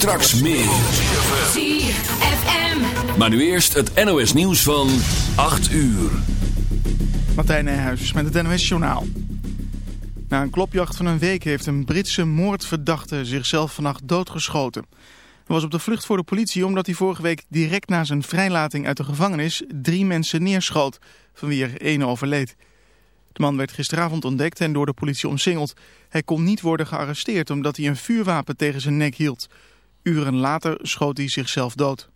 Straks meer. ZFM. Maar nu eerst het NOS nieuws van 8 uur. Martijn Nijhuis met het NOS Journaal. Na een klopjacht van een week heeft een Britse moordverdachte zichzelf vannacht doodgeschoten. Hij was op de vlucht voor de politie omdat hij vorige week direct na zijn vrijlating uit de gevangenis drie mensen neerschoot, van wie er één overleed. De man werd gisteravond ontdekt en door de politie omsingeld. Hij kon niet worden gearresteerd omdat hij een vuurwapen tegen zijn nek hield. Uren later schoot hij zichzelf dood.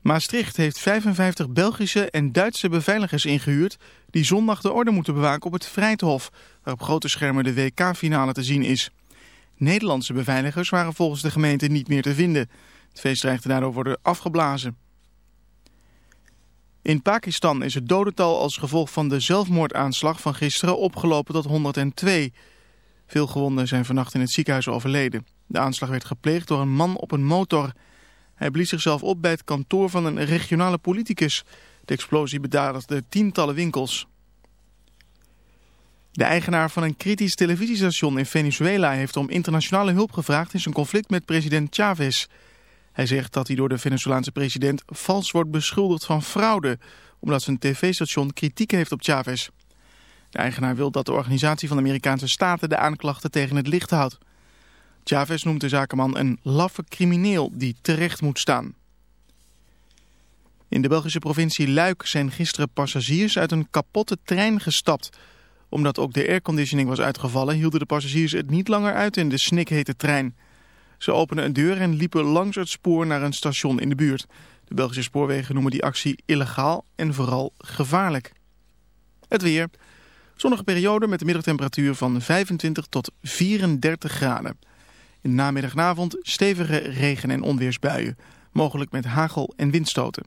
Maastricht heeft 55 Belgische en Duitse beveiligers ingehuurd... die zondag de orde moeten bewaken op het Vrijthof... waar op grote schermen de WK-finale te zien is. Nederlandse beveiligers waren volgens de gemeente niet meer te vinden. Het feest daardoor worden afgeblazen. In Pakistan is het dodental als gevolg van de zelfmoordaanslag van gisteren opgelopen tot 102. Veel gewonden zijn vannacht in het ziekenhuis overleden. De aanslag werd gepleegd door een man op een motor. Hij blies zichzelf op bij het kantoor van een regionale politicus. De explosie bedadigde tientallen winkels. De eigenaar van een kritisch televisiestation in Venezuela heeft om internationale hulp gevraagd in zijn conflict met president Chavez. Hij zegt dat hij door de Venezolaanse president vals wordt beschuldigd van fraude, omdat zijn tv-station kritiek heeft op Chavez. De eigenaar wil dat de organisatie van de Amerikaanse Staten de aanklachten tegen het licht houdt. Chavez noemt de zakenman een laffe crimineel die terecht moet staan. In de Belgische provincie Luik zijn gisteren passagiers uit een kapotte trein gestapt. Omdat ook de airconditioning was uitgevallen hielden de passagiers het niet langer uit in de snikhete trein. Ze openden een deur en liepen langs het spoor naar een station in de buurt. De Belgische spoorwegen noemen die actie illegaal en vooral gevaarlijk. Het weer. Zonnige periode met een middagtemperatuur van 25 tot 34 graden. In de namiddag en avond stevige regen- en onweersbuien. Mogelijk met hagel en windstoten.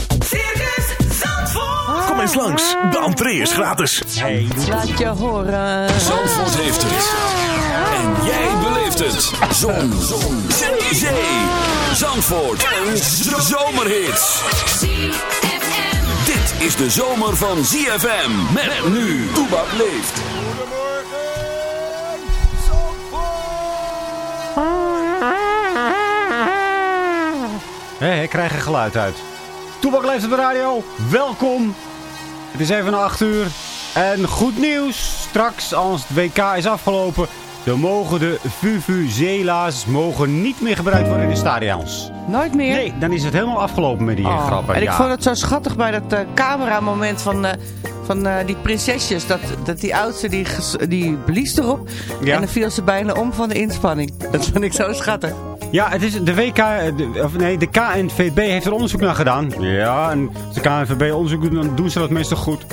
Kom eens langs, de entree is gratis. Laat je horen. Zandvoort heeft het. En jij beleeft het. Zon. Zon. Zee. Zee. Zandvoort. Een zomerhit. Dit is de zomer van ZFM. Met nu. Toebak leeft. Hé, ik krijg er geluid uit. Toebak leeft op de radio. Welkom. Het is even na 8 uur. En goed nieuws. Straks, als het WK is afgelopen... dan mogen de Vuvuzela's mogen niet meer gebruikt worden in de stadions. Nooit meer? Nee, dan is het helemaal afgelopen met die Oh, grappen. En ik ja. vond het zo schattig bij dat eh, cameramoment van, eh, van eh, die prinsesjes. Dat, dat die oudste, die, die blies erop. Ja. En dan viel ze bijna om van de inspanning. Dat vond ik zo schattig. Ja, het is de WK, de, of nee, de KNVB heeft er onderzoek naar gedaan. Ja, en als de KNVB onderzoek doet, dan doen ze dat meestal goed.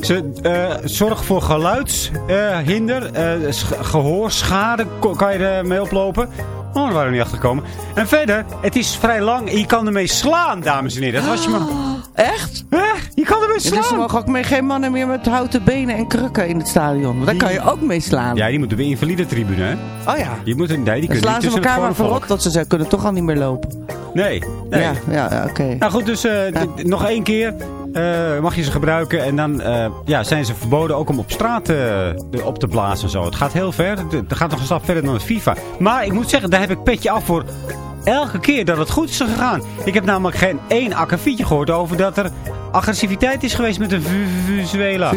Ze eh zorgen voor geluidshinder, eh, sch- gehoorschade kan je ermee oplopen. Oh, daar waren we niet achter gekomen. En verder, het is vrij lang je kan ermee slaan, dames en heren. Dat was je maar... Echt? Je kan ermee Ja, dus er slaan. mogen ook mee, geen mannen meer met houten benen en krukken in het stadion. Want daar kan je ook mee slaan. Ja, die moeten weer invalide tribune, hè? Oh ja. Die moeten, nee, die kunnen slaan niet ze elkaar maar voorop, dat ze, ze kunnen toch al niet meer lopen. Nee, nee. Ja, ja, oké. Nou goed, dus eh, nog één keer eh, mag je ze gebruiken. En dan eh, ja, zijn ze verboden ook om op straat eh, op te blazen en zo. Het gaat heel ver. Het, gaat nog een stap verder dan het FIFA. Maar ik moet zeggen, daar heb ik petje af voor elke keer dat het goed is gegaan. Ik heb namelijk geen één akkefietje gehoord over dat er agressiviteit is geweest met de Venezuela.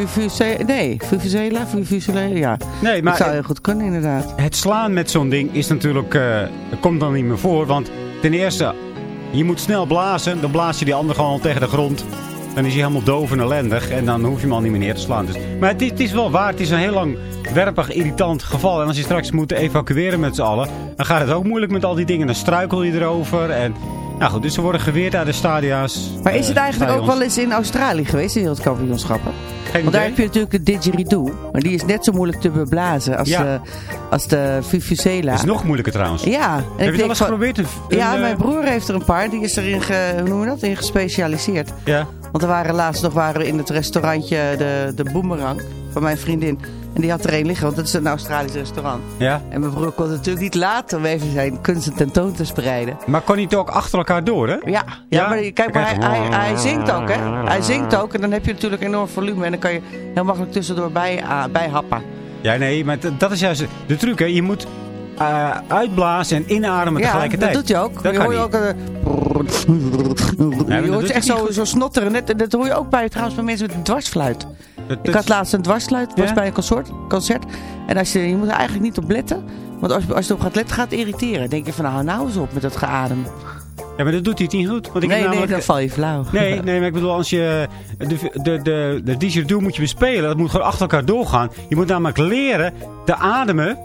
Nee, Vuvuzela, Vuvuzela, ja. Nee, Maar, dat zou heel goed kunnen inderdaad. het slaan met zo'n ding is natuurlijk, komt dan niet meer voor. Want ten eerste, je moet snel blazen. Dan blaas je die ander gewoon tegen de grond. Dan is hij helemaal doof en ellendig. En dan hoef je hem al niet meer neer te slaan. Dus. Maar het is, wel waar. Het is een heel lang werpig, irritant geval. En als je straks moet evacueren met z'n allen. Dan gaat het ook moeilijk met al die dingen. Dan struikel je erover. En, nou goed, dus ze worden geweerd uit de stadia's. Maar is eh, het eigenlijk ook wel eens in Australië geweest, de wereldkampioenschappen? Geen Want daar idee. heb je natuurlijk de didgeridoo. Maar die is net zo moeilijk te beblazen als, Ja. de, als de Vuvuzela. Dat is nog moeilijker trouwens. Ja. En Heb je het al eens geprobeerd? Een- Ja, eh, mijn broer heeft er een paar. Die is erin, ge, hoe noem je dat? in gespecialiseerd. Ja. Want er waren laatst nog waren we in het restaurantje de, de Boomerang van mijn vriendin. En die had er een liggen, want het is een Australisch restaurant. ja. En mijn broer kon het natuurlijk niet laten om even zijn kunsten tentoon te spreiden. Maar kon hij het ook achter elkaar door, hè? Ja, ja, Ja? maar kijk, maar hij, hij, je- hij zingt ook, hè? Hij zingt ook en dan heb je natuurlijk enorm volume en dan kan je heel makkelijk tussendoor bij, ah, bij happen. Ja, nee, maar dat is juist de truc, hè. Je moet eh, uitblazen en inademen ja, tegelijkertijd. dat doet hij ook. Dat je hoor je niet. ook... eh, dat je hoort echt zo, zo snotteren. Net, dat hoor je ook bij, trouwens bij mensen met een dwarsfluit. Ik had laatst een dwarsfluit, was Ja? bij een concert, concert. En als je, je moet er eigenlijk niet op letten. Want als, je- als je erop gaat letten, gaat het irriteren. Dan denk je van, nou, nou eens op met dat geadem. Ja, maar dat doet hij niet goed. Want ik Nee, heb nee, dan val je flauw. Nee, nee, maar ik bedoel, als je de, de, de, de didgeridoo moet je bespelen, dat moet gewoon achter elkaar doorgaan. Je moet namelijk leren te ademen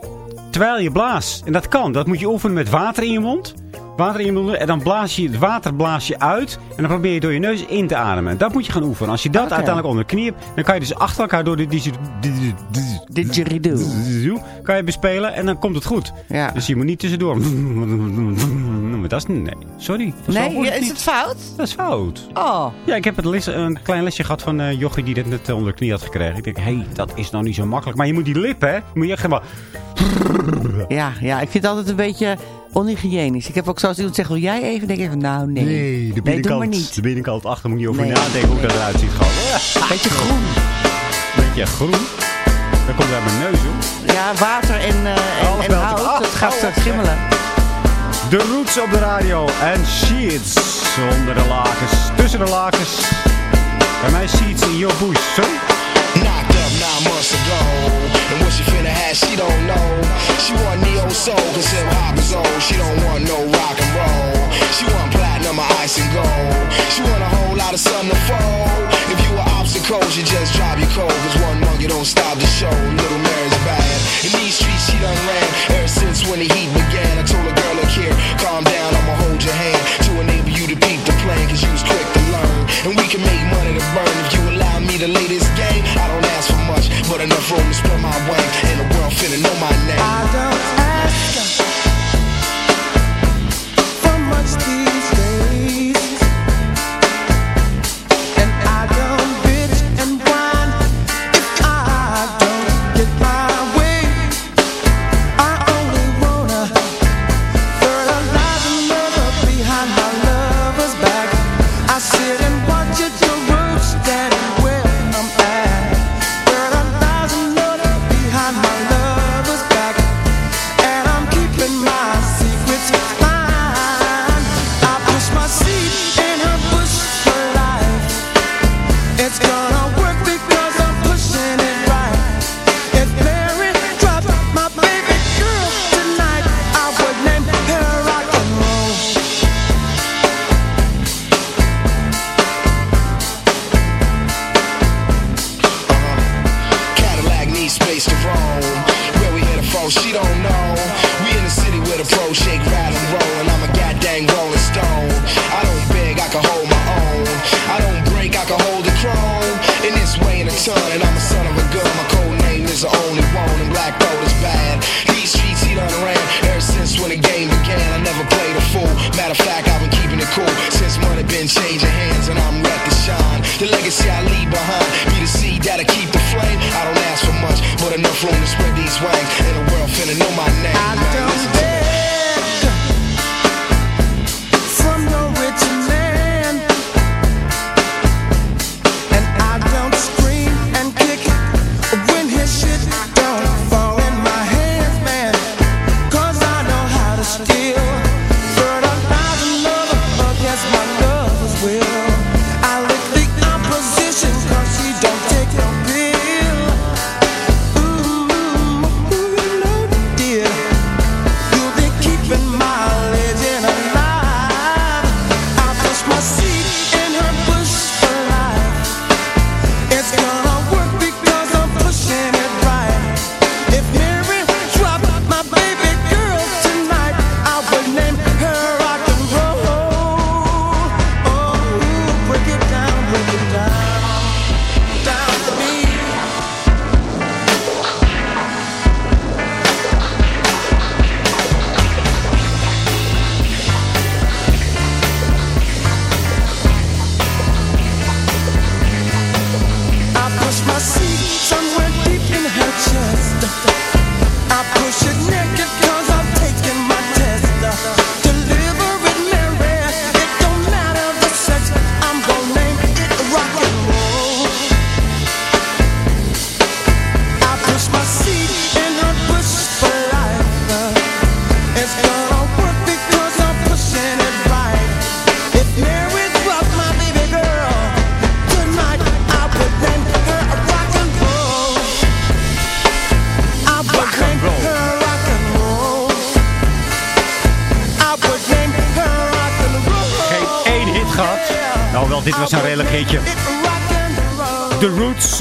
terwijl je blaast. En dat kan. Dat moet je oefenen met water in je mond. Water in je mond en dan blaas je het water blaas je uit. En dan probeer je door je neus in te ademen. Dat moet je gaan oefenen. Als je dat uiteindelijk onder de knie hebt, dan kan je dus achter elkaar door de didgeridoo kan je bespelen en dan komt het goed. Ja. Dus je moet niet tussendoor. Maar dat is nee. Sorry. Nee, is het fout? Dat is fout. Oh. Ja, ik heb het les- een klein lesje gehad van eh Jochie die dit net onder de knie had gekregen. Ik denk, hé, hey, dat is nou niet zo makkelijk. Maar je moet die lippen, hè, moet je echt helemaal... Ja, ja, ik vind het altijd een beetje onhygiënisch. Ik heb ook zoals iemand zegt, wil jij even? denk ik van, nou nee. Nee, maar niet. De binnenkant achter moet je over Nee. nadenken hoe dat eruit ziet. Gewoon. Beetje groen. Beetje groen. Dan komt uit mijn neus, hoor. Ja, water en, Alles en, en hout, dat gaat oh, zo gimmelen. De roots op de radio. En sheets onder de lakens. Tussen de lakens. Bij mij sheets in your bush. Sorry? Nine months ago. And what she finna have, she don't know. She want neo soul, cause hip hop is old. She don't want no rock and roll. She want platinum or ice and gold. She want a whole lot of sun to fold. If you were obstacles, you just drop your cold. Cause one monkey don't stop the show. Little Mary's bad. In these streets, she done ran ever since when the heat began. I told a girl, look here, calm down, I'ma hold your hand to enable you to peep the plan. Cause you was quick to learn. And we can make money to burn if you allow me to lay this game. I don't ask for much, but enough room to spread my wing. And the world finna know my name. I don't ask for much these to Rome. Where we headed for, she don't know. We in the city where the pros shake.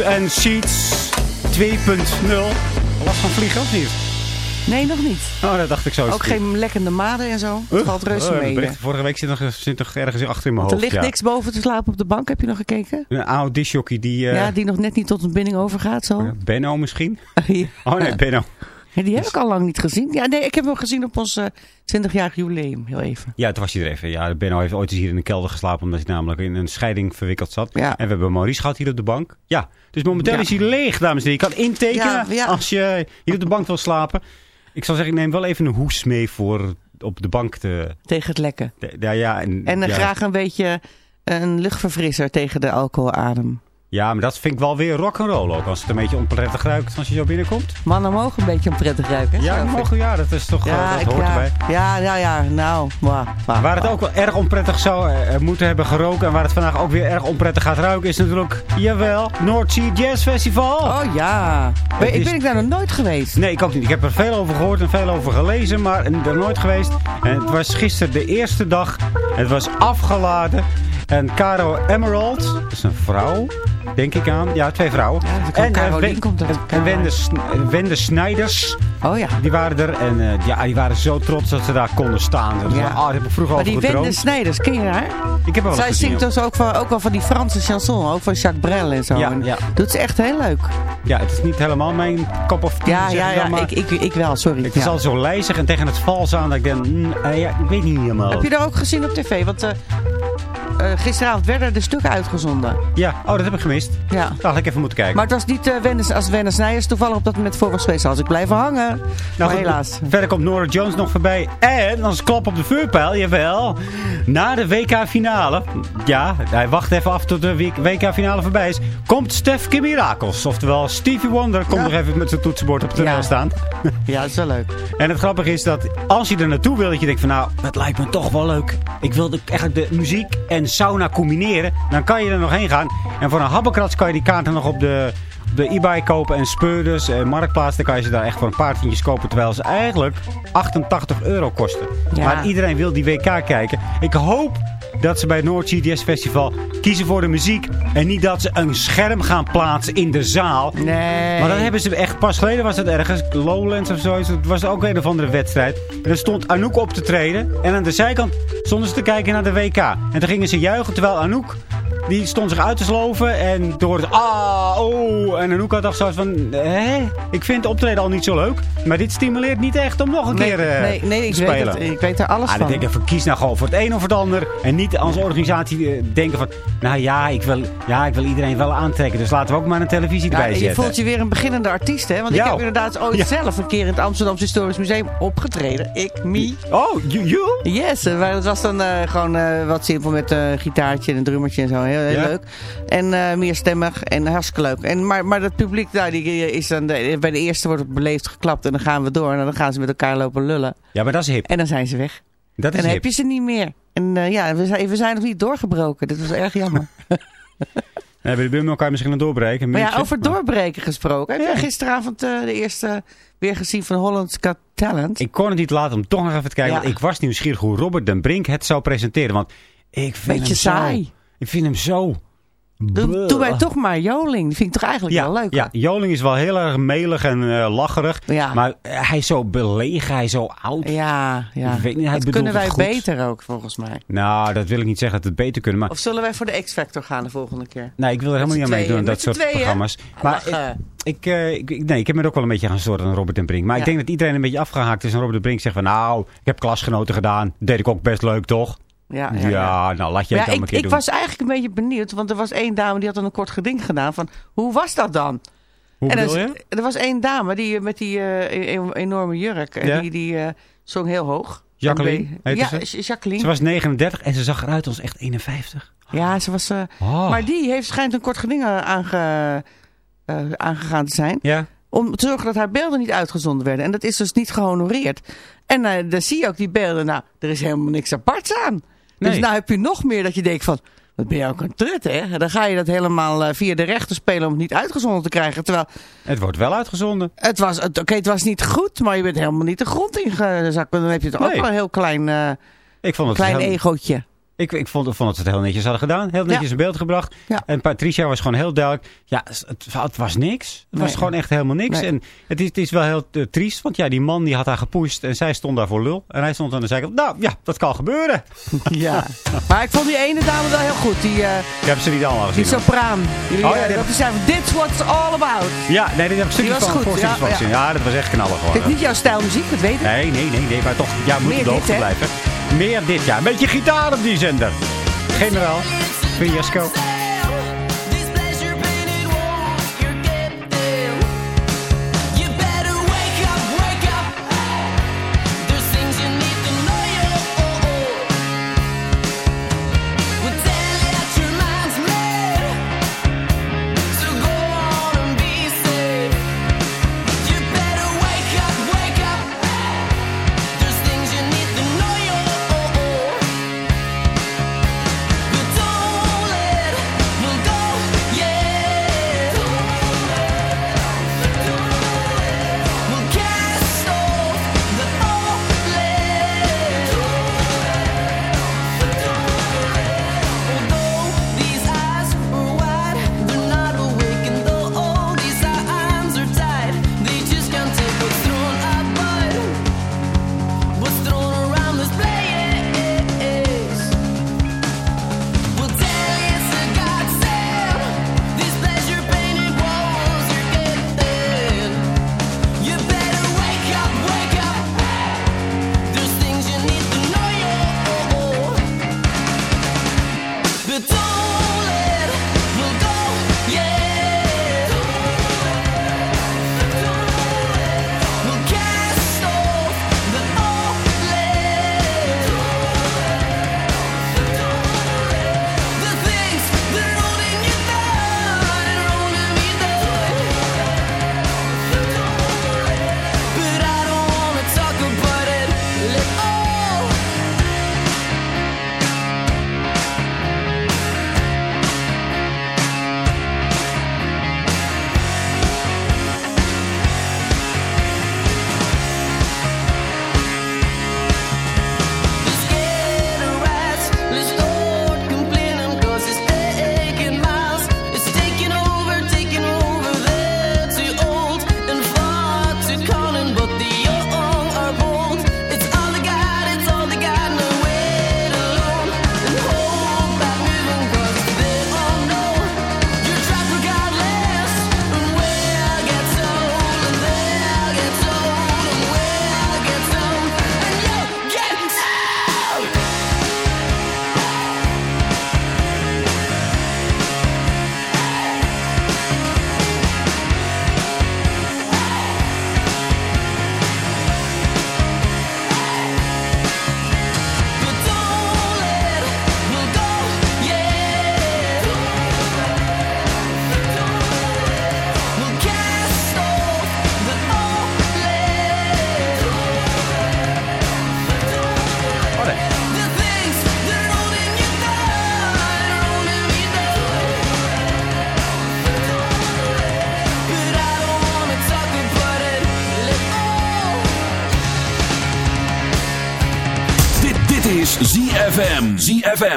And Seeds 2.0. Last van vliegen of niet? Nee, nog niet. Oh, dat dacht ik zo. Ook geen lekkende maden en zo. Het valt reuze Oh, mee. Vorige week zit nog, zit nog ergens achter in mijn Er hoofd. ligt ja. niks boven te slapen op de bank. Heb je nog gekeken? Een oude disjockey die... eh, ja, die nog net niet tot een binding overgaat zo. Benno misschien? Ja. Oh nee, Benno. Ja, die heb ik al lang niet gezien. Ja, nee, ik heb hem gezien op ons eh 20-jarig jubileum. Heel even. Ja, toen was hij er even. Ja, Benno heeft ooit eens hier in de kelder geslapen omdat hij namelijk in een scheiding verwikkeld zat. Ja. En we hebben Maurice gehad hier op de bank. Ja, dus momenteel Ja. is hij leeg, dames en heren. Je kan intekenen als je hier op de bank wil slapen. Ik zal zeggen, ik neem wel even een hoes mee voor op de bank te... Tegen het lekken. te- ja, ja, en, En eh, graag een beetje een luchtverfrisser tegen de alcoholadem. Ja, maar dat vind ik wel weer rock'n'roll ook. Als het een beetje onprettig ruikt als je zo binnenkomt. Mannen mogen een beetje prettig ruiken. Ja, mogen, ja dat is toch ik. eh, ja, dat hoort ja, erbij. Ja, ja, ja. Nou, wauw, Waar het ook wel erg onprettig zou eh, moeten hebben geroken... en waar het vandaag ook weer erg onprettig gaat ruiken... is natuurlijk, jawel, North Sea Jazz Festival. Oh ja. Ben, Het ik is- ben ik daar nog nooit geweest. Nee, ik ook niet. Ik heb er veel over gehoord en veel over gelezen, maar er nooit geweest. En het was gisteren de eerste dag. Het was afgeladen. En Caro Emerald, dat is een vrouw, denk ik aan. Ja, twee vrouwen. Ja, en eh, komt er. en Wende, Sn- Wende Snijders, Oh ja. die waren er. En eh, ja, die waren zo trots dat ze daar konden staan. Ja. ah, daar heb ik vroeger Maar die Wende. Snijders, ken je haar? Ik heb wel Zij zingt dus ook, van, ook wel van die Franse chanson. Ook van Jacques Brel en zo. Ja, En ja. Doet ze echt heel leuk. Ja, het is niet helemaal mijn kop of tea, Ja, ja, ja. maar. Ik, ik, ik wel, sorry. Het is al zo lijzig en tegen het vals aan dat ik denk, mm, eh, ja, ik weet niet helemaal. Heb je dat ook gezien op tv? Want eh, gisteravond werden de stukken uitgezonden. Ja, oh, dat heb ik gemist. Ja. Daar had ik even moeten kijken. Maar het was niet eh Wende, als Wende Snijders toevallig op dat moment voor was geweest. Als ik blijven hangen. Nou, maar goed, helaas. Verder komt Nora Jones nog voorbij. En, als klap op de vuurpijl, jawel. Na de WK-finale. Ja, hij wacht even af tot de WK-finale voorbij is. Komt Stef Mirakels. Oftewel, Stevie Wonder komt Ja. nog even met zijn toetsenbord op het toneel Ja. staan. Ja, dat is wel leuk. En het grappige is dat als je er naartoe wil, dat je denkt van nou, dat lijkt me toch wel leuk. Ik wilde eigenlijk de muziek en sauna combineren. Dan kan je er nog heen gaan. En voor een habbekrats kan je die kaarten nog op de, de eBay kopen. En speurders en marktplaats, dan kan je ze daar echt voor een paar tientjes kopen. Terwijl ze eigenlijk 88 euro kosten. Ja. Maar iedereen wil die WK kijken. Ik hoop dat ze bij het Noord CDS Festival kiezen voor de muziek. En niet dat ze een scherm gaan plaatsen in de zaal. Nee. Maar dat hebben ze echt pas geleden was het ergens. Lowlands of zo. Het was ook een of andere wedstrijd. En er stond Anouk op te treden. En aan de zijkant stonden ze te kijken naar de WK. En toen gingen ze juichen terwijl Anouk die stond zich uit te sloven. En door het ah, oh. En Anouk had dacht zo van, hè? Ik vind het optreden al niet zo leuk. Maar dit stimuleert niet echt om nog een Nee, keer eh, nee, nee te ik, spelen. weet het, ik weet er alles Ah, dan van. denk ik even, kies nou gewoon voor het een of het ander. En niet als organisatie eh, denken van... Nou ja ik, wil, ja, ik wil iedereen wel aantrekken. Dus laten we ook maar een televisie Ja, erbij je zetten. voelt je weer een beginnende artiest, hè? Want ik heb inderdaad ooit Ja. zelf een keer in het Amsterdamse Historisch Museum opgetreden. Ik, me. Oh, you? you? Yes, eh, maar het was dan eh, gewoon eh, wat simpel met een gitaartje en een drummertje en zo. Heel, heel Ja. leuk. En eh meerstemmig en hartstikke leuk. En, maar, maar het publiek daar, die eh, is dan de- bij de eerste wordt het beleefd geklapt en dan gaan we door. En dan gaan ze met elkaar lopen lullen. Ja, maar dat is hip. En dan zijn ze weg. Dat En dan hip. heb je ze niet meer. En eh, ja, we zijn, we zijn nog niet doorgebroken. Dit was erg jammer. Hebben de buurman elkaar misschien een doorbreken. Maar ja, over doorbreken gesproken. Heb je gisteravond de eerste weer gezien van Holland's Got Talent? Ik kon het niet laten om toch nog even te kijken. Ja. Want ik was nieuwsgierig hoe Robert den Brink het zou presenteren. Want ik vind Beetje saai. Ik vind hem zo... Doe, doe wij toch maar Joling. Die vind ik toch eigenlijk Ja, wel leuk. ja, Joling is wel heel erg melig en eh, lacherig. Ja. Maar eh, hij is zo belegen, hij is zo oud. Ja, ja. Ik weet niet, hij dat kunnen wij beter ook, volgens mij. Nou, dat wil ik niet zeggen dat we het beter kunnen. Maar Of zullen wij voor de X-Factor gaan de volgende keer? nee, ik wil er helemaal niet aan meedoen, dat soort tweeën. programma's. Maar ik, Lachen. ik, eh, ik, ik- nee, ik heb me er ook wel een beetje gaan storen aan Robert den Brink. Maar ik denk dat iedereen een beetje afgehaakt is. En Robert den Brink zegt van, nou, ik heb klasgenoten gedaan. Deed ik ook best leuk, toch? Ja, Ja, ja, nou, laat je het dan een ik, keer ik doen. was eigenlijk een beetje benieuwd, want er was één dame die had dan een kort geding gedaan van, hoe was dat dan? Hoe en bedoel er, je? er was één dame die eh, met die eh, e- enorme jurk, en die, die eh, zong heel hoog. Jacqueline, Ja, ze? Ja, Jacqueline. Ze was 39 en ze zag eruit als echt 51. Ja, ze was... Oh. Maar die heeft schijnt een kort geding aange, aangegaan te zijn. Ja? Om te zorgen dat haar beelden niet uitgezonden werden. En dat is dus niet gehonoreerd. En eh dan zie je ook die beelden. Nou, er is helemaal niks aparts aan. Dus Nee. nou heb je nog meer dat je denkt van... Wat ben je ook een trut, hè? Dan ga je dat helemaal eh, via de rechter spelen om het niet uitgezonden te krijgen. Terwijl Het wordt wel uitgezonden. het was, het- oké, het was niet goed, maar je bent helemaal niet de grond ingezakt. Dan heb je toch ook wel een heel klein, eh, Ik vond het klein heel- egootje. Ik, ik vond, vond dat ze het heel netjes hadden gedaan. Heel netjes Ja. in beeld gebracht. Ja. En Patricia was gewoon heel duidelijk. Ja, het, het was niks. Het was Nee. gewoon echt helemaal niks. Nee. En het is, het is wel heel eh, triest. Want ja, die man die had haar gepusht. En zij stond daar voor lul. En hij stond aan de zijkant. Nou ja, dat kan gebeuren. Ja. maar ik vond die ene dame wel heel goed. Die, eh, Ik heb ze niet allemaal die gezien. hoor. sopraan. Die, Oh ja, eh, die dat die zei van, This what it's all about. Ja, nee, dit heb ik stukjes was van goed, ja, van ja. Ja, dat was echt knallen gewoon. Dit is niet jouw stijl muziek, dat weet ik. Nee, nee, nee, nee. Maar toch, ja, moet hè? blijven. Meer dit, ja. Een beetje gitaar op die zender. Generaal. Fiasco.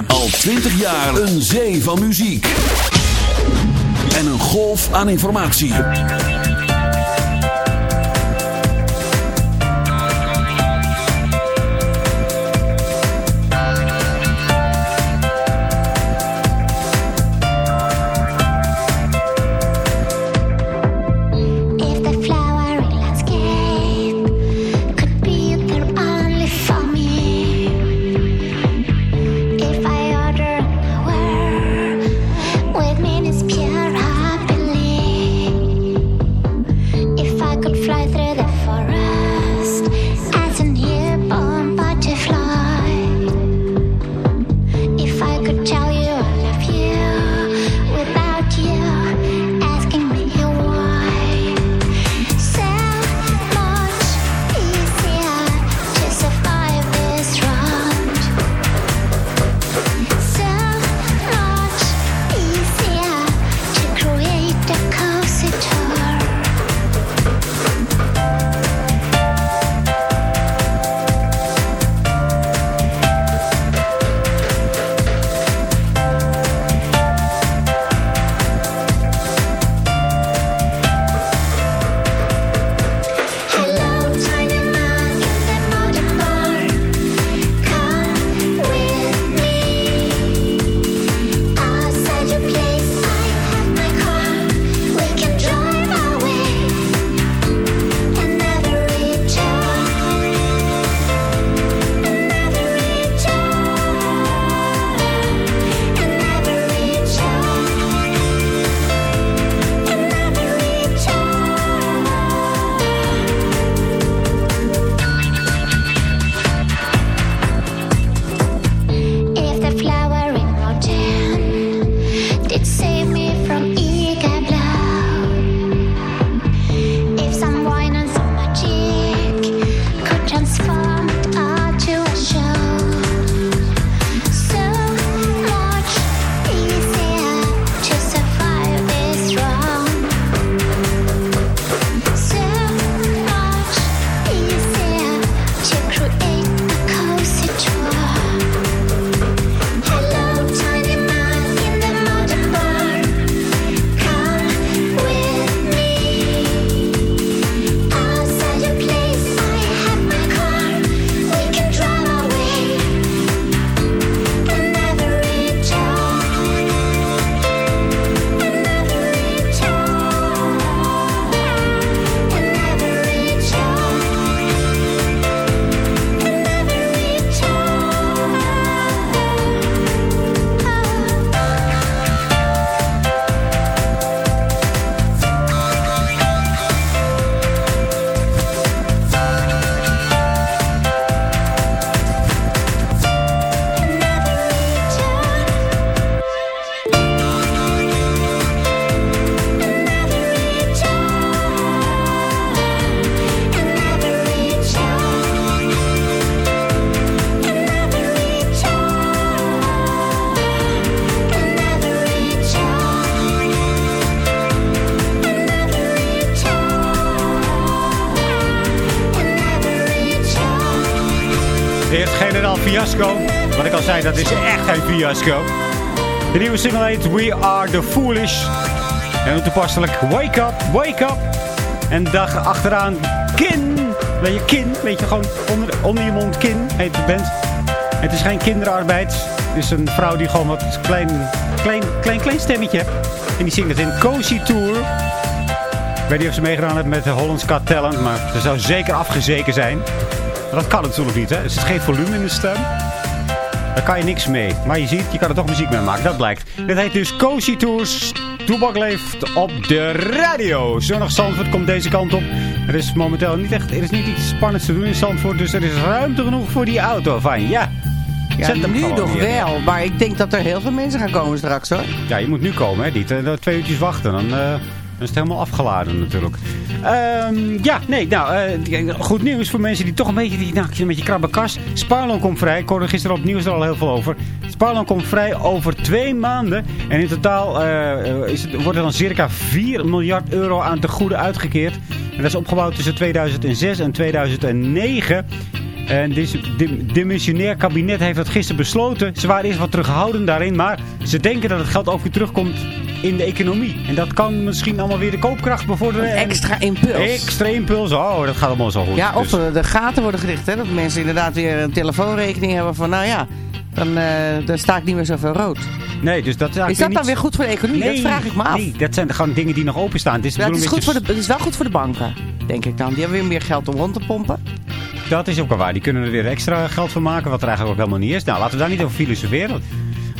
Al 20 jaar een zee van muziek. En een golf aan informatie. Dat is echt geen fiasco. De nieuwe single heet We Are The Foolish. En toepasselijk Wake Up, Wake Up. En dag achteraan Kin. Weet je, Kin. Weet je, gewoon onder, onder je mond Kin heet de band. Het is geen kinderarbeid. Het is een vrouw die gewoon wat klein, klein, klein, klein stemmetje heeft. En die zingt het in Cozy Tour. Ik weet niet of ze meegedaan heeft met de Hollands Got Talent. Maar ze zou zeker afgezeken zijn. Maar dat kan natuurlijk niet, hè. Er zit geen volume in de stem. Daar kan je niks mee. Maar je ziet, je kan er toch muziek mee maken. Dat blijkt. Dit heet dus Cozy Tours. Toebak leeft op de radio. Zonnig Zandvoort komt deze kant op. Er is momenteel niet echt, er is niet iets spannends te doen in Zandvoort. Dus er is ruimte genoeg voor die auto. Fijn, ja. Ja, Zet hem nu nog hier. wel. Maar ik denk dat er heel veel mensen gaan komen straks hoor. Ja, je moet nu komen, hè. Niet eh, twee uurtjes wachten. Dan, eh, dan is helemaal afgeladen natuurlijk. Ehm, ja, nee, nou, eh, goed nieuws voor mensen die toch een beetje, die, nou, met je krabbe kas. Sparloon komt vrij. Ik hoorde gisteren op nieuws er al heel veel over. Sparloon komt vrij over twee maanden. En in totaal eh, is het, wordt er dan circa 4 miljard euro aan te goede uitgekeerd. En dat is opgebouwd tussen 2006 en 2009. En dit dim- dimensionair kabinet heeft dat gisteren besloten. Ze waren eerst wat terughoudend daarin, maar ze denken dat het geld ook weer terugkomt in de economie. En dat kan misschien allemaal weer de koopkracht bevorderen. en- Extra impuls. Extra impuls. Oh, dat gaat allemaal zo goed. Ja, of Dus- de gaten worden gedicht. Hè? Dat mensen inderdaad weer een telefoonrekening hebben van, nou ja, dan, eh, dan sta ik niet meer zoveel rood. nee, dus dat, is dat dan weer goed voor de economie? dat vraag ik me af. Nee, dat zijn gewoon dingen die nog openstaan. Het is, Ja, het, is goed een voor de, het is wel goed voor de banken, denk ik dan. Die hebben weer meer geld om rond te pompen. Dat is ook wel waar. Die kunnen er weer extra geld van maken, wat er eigenlijk ook helemaal niet is. Nou, laten we daar niet over filosoferen.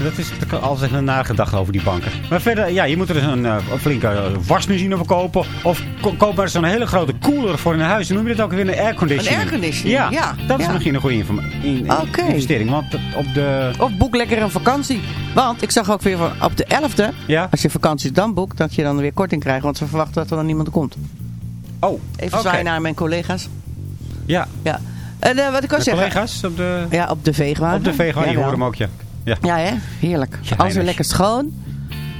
Dat is altijd een nagedachte over die banken. Maar verder, ja, je moet er dus een, eh, een flinke wasmachine voor kopen. Of ko- koop maar zo'n hele grote koeler voor in huis. Dan noem je dat ook weer een airconditioning. Een airconditioning, Ja, ja, dat is ja. misschien een goede in- Oké. investering. Want op de... Of boek lekker een vakantie. Want ik zag ook weer van op de 11e, Ja? als je vakantie dan boekt, dat je dan weer korting krijgt. Want ze verwachten dat er dan niemand komt. Oh, Even zwaaien naar mijn collega's. Ja, Ja. En eh, wat ik de zeggen. collega's op de, Ja, op de veegwagen. op de vegan. Je Jawel. hoort hem ook, ja. Ja. Ja, hè? Heerlijk. Ja, Alles weer lekker schoon.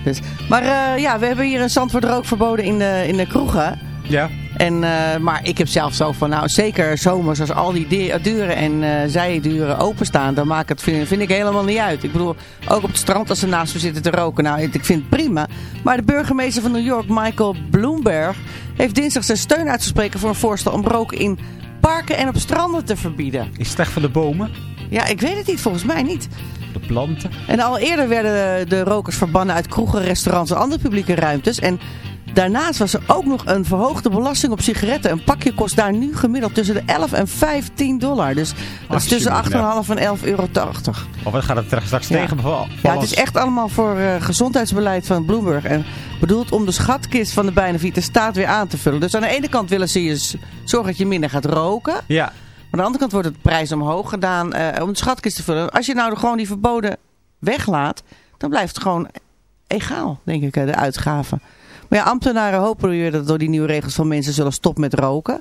Dus. Maar eh, ja, we hebben hier een Zandvoort rookverboden in de, in de kroegen. ja. En, eh, maar ik heb zelf zo van, nou zeker zomers als al die de- deuren en eh zijdeuren openstaan, dan maakt het, vind, vind ik helemaal niet uit. Ik bedoel, ook op het strand als ze naast me zitten te roken, nou ik vind het prima. Maar de burgemeester van New York, Michael Bloomberg, heeft dinsdag zijn steun uitgesproken voor een voorstel om roken in parken en op stranden te verbieden. Is het echt van de bomen? Ja, ik weet het niet, volgens mij niet. De planten? En al eerder werden de rokers verbannen uit kroegen, restaurants en andere publieke ruimtes. En daarnaast was er ook nog een verhoogde belasting op sigaretten. Een pakje kost daar nu gemiddeld tussen de 11 en 15 dollar. Dus dat is tussen 8,5 Alsjeblieft, en 11,80 euro. Of wat gaat het straks Ja. tegenvallen? Ja, het is echt allemaal voor eh, gezondheidsbeleid van Bloomberg. En bedoeld om de schatkist van de Bijnevite staat weer aan te vullen. Dus aan de ene kant willen ze je zorgen dat je minder gaat roken. Ja, aan de andere kant wordt het prijs omhoog gedaan eh, om de schatkist te vullen. Als je nou gewoon die verboden weglaat, dan blijft het gewoon egaal, denk ik, eh, de uitgaven. Maar ja, ambtenaren hopen weer dat door die nieuwe regels van mensen zullen stoppen met roken.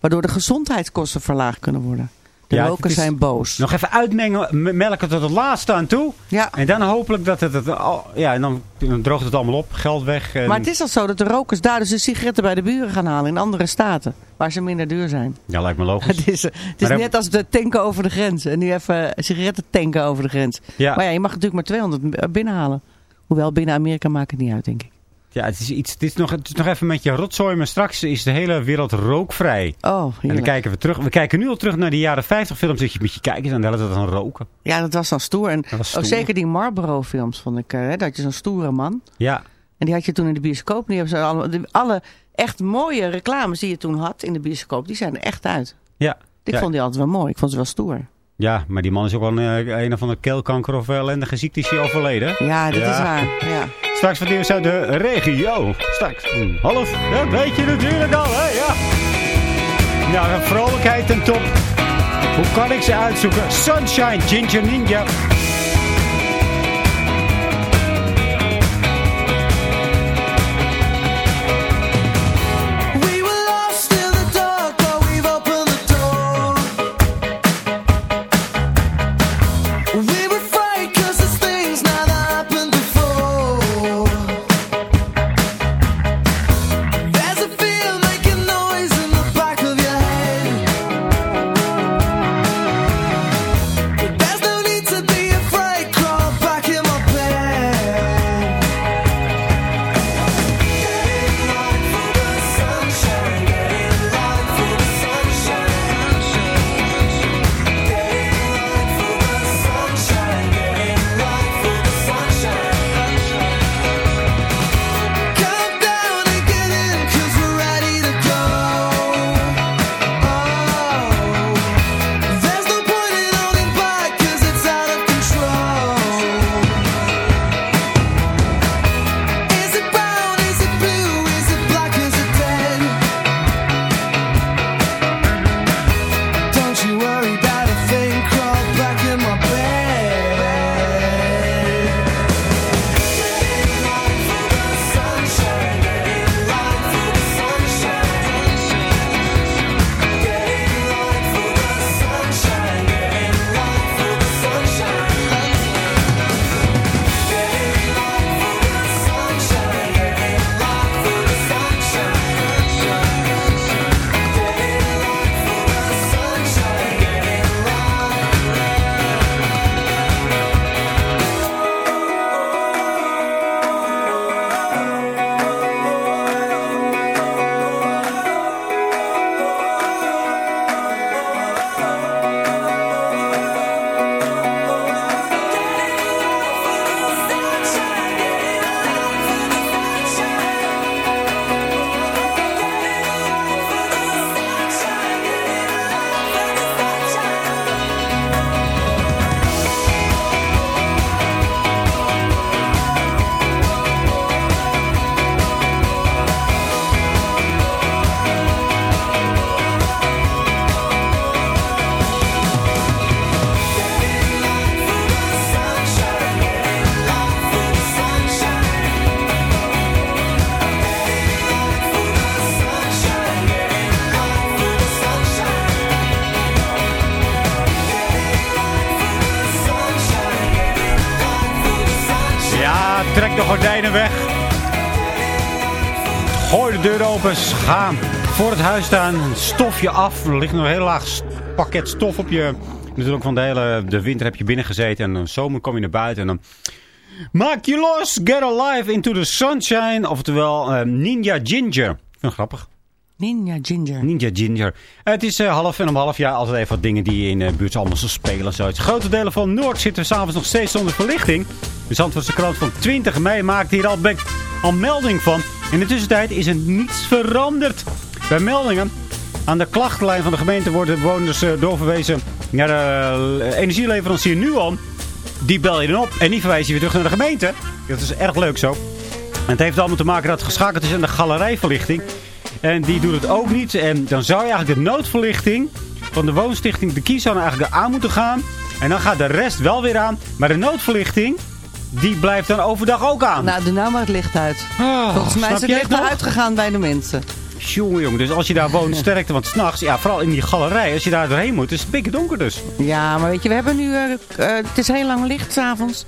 Waardoor de gezondheidskosten verlaagd kunnen worden. De Ja, zijn boos. nog even uitmengen, melken tot het laatste aan toe. Ja. En dan hopelijk dat het, het al- ja, en dan, dan droogt het allemaal op, geld weg. En, Maar het is al zo dat de rokers daar dus de sigaretten bij de buren gaan halen in andere staten. Waar ze minder duur zijn. Ja, lijkt me logisch. Het is, het is net als de tanken over de grens. En nu even sigaretten tanken over de grens. Ja. Maar ja, je mag natuurlijk maar 200 binnenhalen. Hoewel binnen Amerika maakt het niet uit, denk ik. Ja, het is, iets, het, is nog, het is nog even met je rotzooi, maar straks is de hele wereld rookvrij. Oh, En dan kijken we terug. We kijken nu al terug naar de jaren 50 films. Dat je met je kijkers en de hele tijd aan roken. Ja, dat was dan stoer. En stoer. Ook zeker die Marlboro films vond ik. eh, Hè, dat je zo'n stoere man. Ja, En die had je toen in de bioscoop. Die hebben ze die- alle echt mooie reclames die je toen had in de bioscoop, die zijn er echt uit. ja. Ik ja, vond die altijd wel mooi. Ik vond ze wel stoer. ja, maar die man is ook wel een, eh, een of andere keelkanker of ellendige ziekte is hij overleden. Ja, dat Ja. is waar. Ja. Straks wat nieuws uit de regio. Straks om half. Dat weet je natuurlijk al, hè? Ja. Nou, vrolijkheid ten top. Hoe kan ik ze uitzoeken? Sunshine Ginger Ninja. Ga voor het huis staan. Een Stofje af. Er ligt nog een heel laag pakket stof op je. Natuurlijk van de hele de winter heb je binnen gezeten. En de zomer kom je naar buiten. En dan maak je los. Get alive into the sunshine. Oftewel eh, Ninja Ginger. Vind je het grappig? Ninja Ginger. Ninja Ginger. Het is eh, half en om half jaar altijd even wat dingen die je in de buurt allemaal zo spelen. Zoiets. Grote delen van Noord zitten s'avonds nog steeds zonder verlichting. De Zandvoortse krant van 20 mei maakt hier al, al melding van. In de tussentijd is er niets veranderd. Bij meldingen aan de klachtenlijn van de gemeente worden bewoners eh, doorverwezen naar de eh, energieleverancier Nuon. Die bel je dan op en die verwijs je weer terug naar de gemeente. Dat is erg leuk zo. En het heeft allemaal te maken dat het geschakeld is aan de galerijverlichting. En die doet het ook niet. En dan zou je eigenlijk de noodverlichting van de woonstichting de Kiesaan eigenlijk aan moeten gaan. En dan gaat de rest wel weer aan. Maar de noodverlichting, die blijft dan overdag ook aan. Nou, doe nou maar het licht uit. Ah, Volgens mij is het licht nog? eruit gegaan bij de mensen. Jongen, jongen. Dus als je daar woont, sterkte. Want s'nachts, ja, vooral in die galerij, als je daar doorheen moet, is het pikken donker dus. Ja, maar weet je, we hebben nu... eh, eh, het is heel lang licht s'avonds.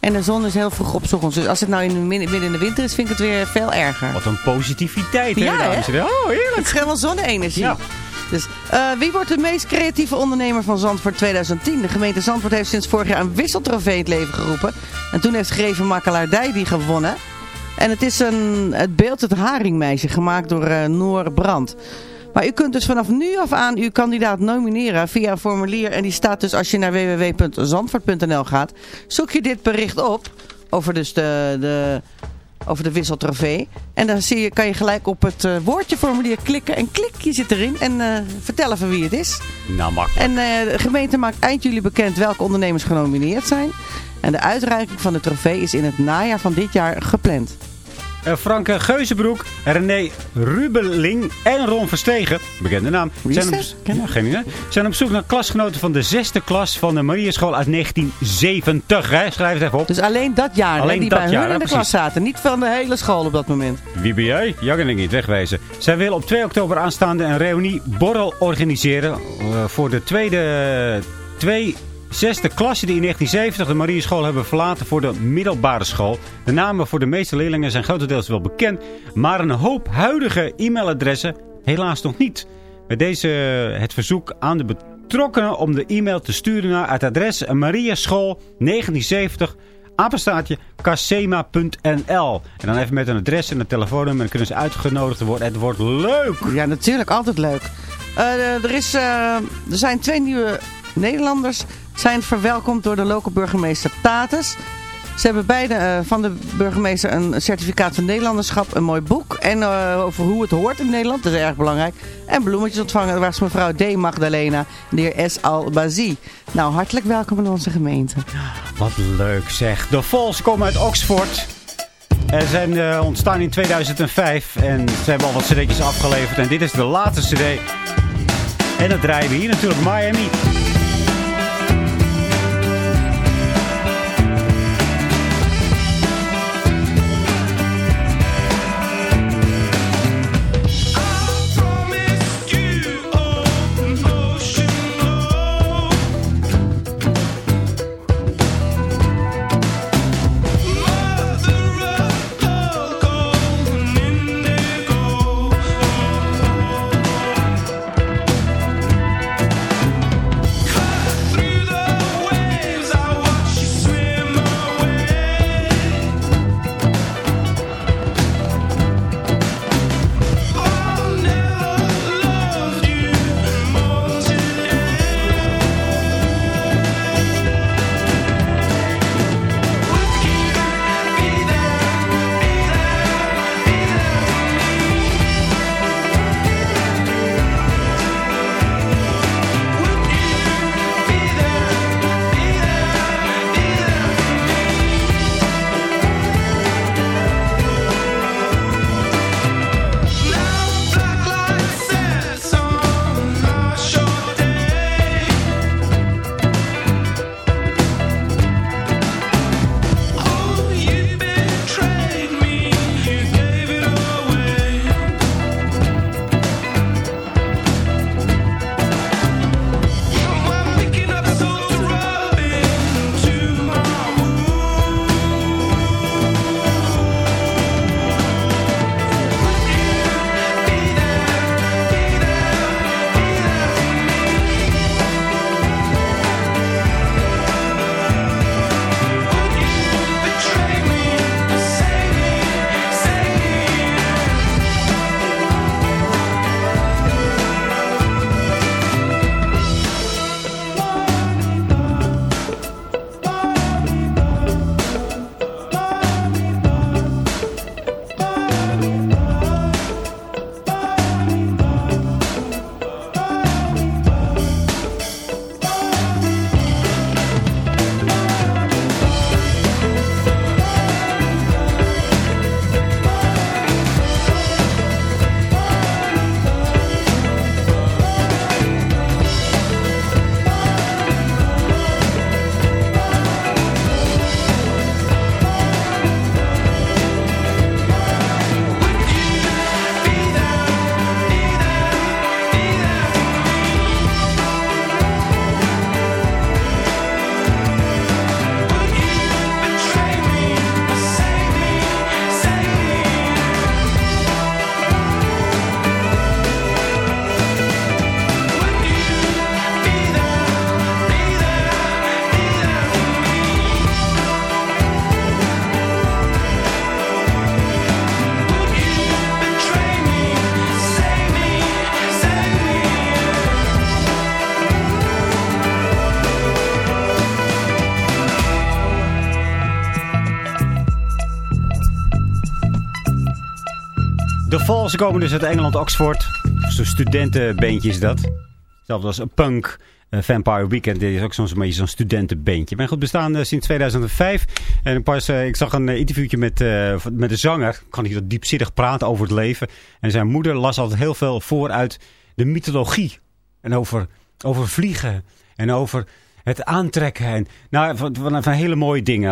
En de zon is heel vroeg op ochtends. Dus als het nou in de, midden in de winter is, vind ik het weer veel erger. Wat een positiviteit, hè, Ja, dames en heren. Oh, heerlijk. Het is helemaal zonne-energie. Ja. Dus, eh, wie wordt de meest creatieve ondernemer van Zandvoort 2010? De gemeente Zandvoort heeft sinds vorig jaar een wisseltrofee in het leven geroepen. En toen heeft Greven Makelaardij die gewonnen. En het is een, het beeld Het Haringmeisje, gemaakt door eh Noor Brand. Maar u kunt dus vanaf nu af aan uw kandidaat nomineren via een formulier. En die staat dus als je naar www.zandvoort.nl gaat. Zoek je dit bericht op over dus de, de, over de wisseltrofee. En dan zie je, kan je gelijk op het eh, woordjeformulier klikken. En klik, je zit erin. En eh, vertel even wie het is. Nou, makkelijk. En eh, de gemeente maakt eind juli bekend welke ondernemers genomineerd zijn. En de uitreiking van de trofee is in het najaar van dit jaar gepland. Eh, Franke Geuzenbroek, René Rubeling en Ron Verstegen, bekende naam, Wie is zijn op, ja, geen idee, zijn op zoek naar klasgenoten van de zesde klas van de Marieschool uit 1970. Hè? Schrijf het even op. Dus alleen dat jaar hè, Alleen die dat bij jaar, hun in de klas zaten. Niet van de hele school op dat moment. Wie ben jij? Jangen niet, wegwezen. Zij wil op 2 oktober aanstaande een reunie borrel organiseren eh, voor de tweede, twee zesde klasse die in 1970 de Marieschool hebben verlaten voor de middelbare school. De namen voor de meeste leerlingen zijn grotendeels wel bekend, maar een hoop huidige e-mailadressen helaas nog niet. Met deze eh, het verzoek aan de betrokkenen om de e-mail te sturen naar het adres Marieschool 1970 apenstaartje casema.nl. En dan even met een adres en een telefoonnummer. En kunnen ze uitgenodigd worden. Het wordt leuk. Ja, natuurlijk. Altijd leuk. Eh, er, is, eh, er zijn twee nieuwe Nederlanders zijn verwelkomd door de lokale burgemeester Tatus. Ze hebben beide eh, van de burgemeester een certificaat van Nederlanderschap, een mooi boek. En eh, over hoe het hoort in Nederland, dat is erg belangrijk. En bloemetjes ontvangen. Was mevrouw D. Magdalena en de heer S. Al-Bazi. Nou, hartelijk welkom in onze gemeente. Wat leuk zeg. De Falls komen uit Oxford. En zijn eh, ontstaan in 2005. En ze hebben al wat cd'tjes afgeleverd. En dit is de laatste cd. En dat draaien we hier natuurlijk Miami. Falls komen dus uit Engeland, Oxford. Zo'n studentenbeentje is dat. Zelfs als een punk. eh, Vampire Weekend dit is ook zo'n beetje zo'n studentenbeentje. Maar goed, bestaan eh, sinds 2005. En pas, eh, ik zag een interviewtje met, met de zanger. Kan hij dat diepzinnig praten over het leven. En zijn moeder las altijd heel veel voor uit de mythologie. En over, over vliegen. En over het aantrekken. En, nou, van, van, hele mooie dingen.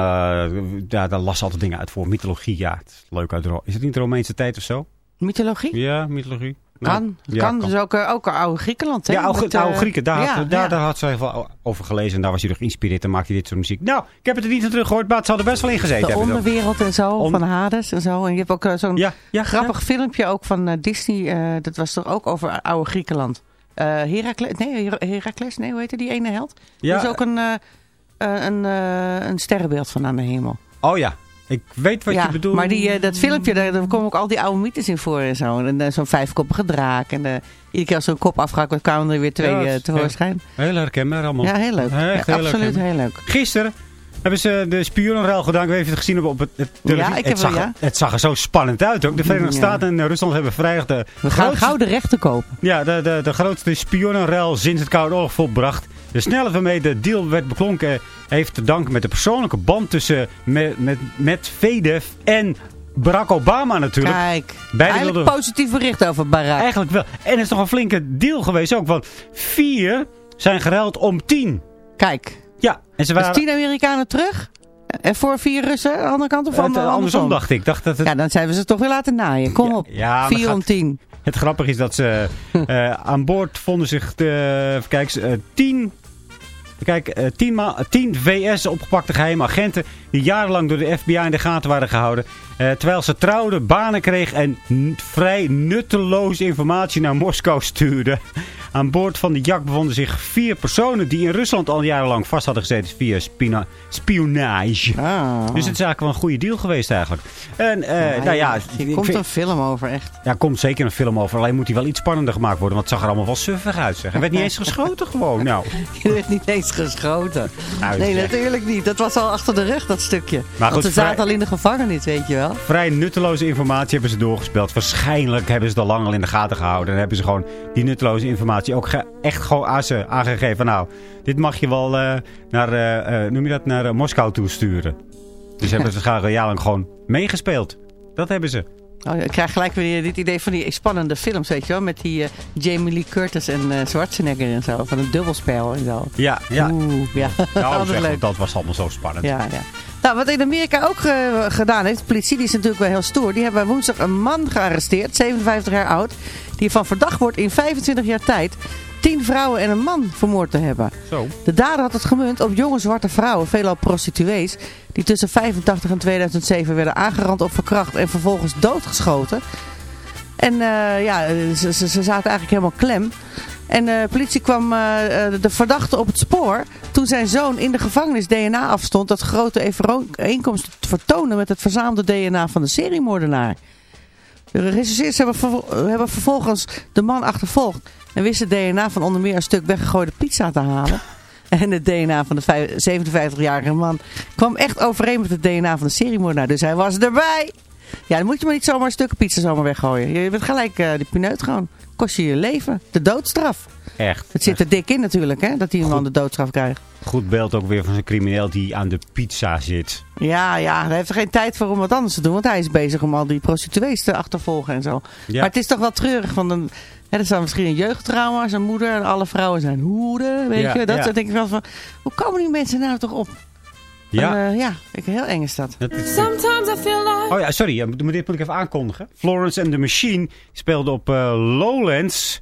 daar las ze altijd dingen uit voor. Mythologie, ja. Leuk uit Is het niet de Romeinse tijd of zo? Mythologie? Ja, mythologie. Kan. Ja, kan. Dus ook, eh, ook oude Griekenland. Hè? Ja, oude, Met, eh, oude Grieken. Daar, ja, had, daar, ja. daar had ze over gelezen. En daar was hij door geïnspireerd. En maakte hij dit soort muziek. Nou, ik heb het er niet van terug gehoord. Maar het zal er best wel in gezeten De hebben. onderwereld en zo, On- van Hades en zo. En je hebt ook eh, zo'n Ja, ja, grappig filmpje ook van Disney. dat was toch ook over oude Griekenland. Eh Herakles, nee, Her- Herakles, nee, hoe heette die ene held? Ja. Er is ook een, een, een sterrenbeeld van aan de hemel. Oh ja, ik weet wat ja, je bedoelt. maar die, eh, dat filmpje, daar, daar komen ook al die oude mythes in voor en zo. En eh, zo'n vijfkoppige draak. En eh, iedere keer als zo'n kop wordt, kwamen er weer twee Ja, tevoorschijn. Heel herkenbaar allemaal. Ja, heel leuk. Ja, echt Ja, heel absoluut heel leuk. Gisteren hebben ze de spionenruil gedaan. Ik weet niet of je het gezien hebt op het, het televisie. Ja, ik heb het, zag, wel, ja. het zag er zo spannend uit ook. De Verenigde Ja. Staten en Rusland hebben vrijdag de We gaan grootste- gauw de rechten kopen. Ja, de, de, de grootste spionenruil sinds het Koude Oorlog volbracht. De snelheid waarmee de deal werd beklonken heeft te danken met de persoonlijke band tussen met, met, met en Barack Obama natuurlijk. Kijk, Beide eigenlijk wilden- positief bericht over Barack. Eigenlijk wel. En het is toch een flinke deal geweest ook. Want vier zijn geruild om tien. Kijk, Ja, en ze dus waren... tien Amerikanen terug. En voor vier Russen aan de andere kant of eh, andersom dacht ik. dacht dat het, Ja, dan zijn we ze toch weer laten naaien. Kom op, ja, vier gaat- om tien. Het grappige is dat ze eh, aan boord vonden zich de, even kijken, eh, tien, kijk, eh, tien, ma- tien VS opgepakte geheime agenten die jarenlang door de FBI in de gaten waren gehouden. Eh, terwijl ze trouwden, banen kregen en vrij nutteloze informatie naar Moskou stuurden. Aan boord van de jak bevonden zich vier personen die in Rusland al jarenlang vast hadden gezeten via spionage. Ah. Dus het is eigenlijk wel een goede deal geweest eigenlijk. En eh, nou ja, Er komt vind- een film over, echt. ja, er komt zeker een film over. Alleen moet hij wel iets spannender gemaakt worden. Want het zag er allemaal wel suffig uit. Zeg. Hij werd niet eens geschoten gewoon. Nou, Je werd niet eens geschoten. Nou, nee, natuurlijk niet. Dat was al achter de rug, dat stukje. Maar Want goed, ze zaten vrij- al in de gevangenis, weet je wel. Vrij nutteloze informatie hebben ze doorgespeeld. Waarschijnlijk hebben ze al lang al in de gaten gehouden. En hebben ze gewoon die nutteloze informatie ook echt gewoon aan ze aangegeven. Nou, dit mag je wel eh, naar, eh, eh, noem je dat, naar Moskou toe sturen. Dus hebben ze graag een jaar lang gewoon meegespeeld. Dat hebben ze. Oh, ik krijg gelijk weer dit idee van die spannende films, weet je wel. Met die Jamie Lee Curtis en eh Schwarzenegger en zo. Van een dubbelspel en zo. Ja, ja. Oeh, ja. Nou, Altijd zeg, leuk. want dat was allemaal zo spannend. Ja, ja. Nou, wat in Amerika ook eh, gedaan heeft, de politie die is natuurlijk wel heel stoer. Die hebben woensdag een man gearresteerd, 57 jaar oud. Die van verdacht wordt in 25 jaar tijd 10 vrouwen en een man vermoord te hebben. Zo. De dader had het gemunt op jonge zwarte vrouwen, veelal prostituees, die tussen 85 en 2007 werden aangerand of verkracht en vervolgens doodgeschoten. En eh, ja, ze, ze, ze zaten eigenlijk helemaal klem. En de politie kwam eh, eh, de verdachte op het spoor toen zijn zoon in de gevangenis DNA afstond dat grote overeenkomsten vertonen met het verzamelde DNA van de seriemoordenaar. De rechercheurs hebben, hebben vervolgens de man achtervolgd en wisten DNA van onder meer een stuk weggegooide pizza te halen. En het DNA van de vijf- 57-jarige man kwam echt overeen met het DNA van de seriemoordenaar. Dus hij was erbij. Ja, dan moet je maar niet zomaar stukken pizza zomaar weggooien. Je bent gelijk eh die pineut gewoon. Kost je je leven. De doodstraf. Echt. Het zit er dik in natuurlijk, hè, dat die man de doodstraf krijgt. Goed beeld ook weer van zijn crimineel die aan de pizza zit. Ja, ja, hij heeft er geen tijd voor om wat anders te doen. Want hij is bezig om al die prostituees te achtervolgen en zo. Ja. Maar het is toch wel treurig. Van een, hè, er misschien een jeugdtrauma. Zijn moeder en alle vrouwen zijn hoeren. Weet Ja, je, dat ja. denk ik wel van. Hoe komen die mensen nou toch op? Ja. Eh, ja, ik, heel eng is dat. Dat is- Sometimes I feel like Oh ja, sorry. ja, Dit moet ik even aankondigen. Florence and the Machine speelde op eh, Lowlands.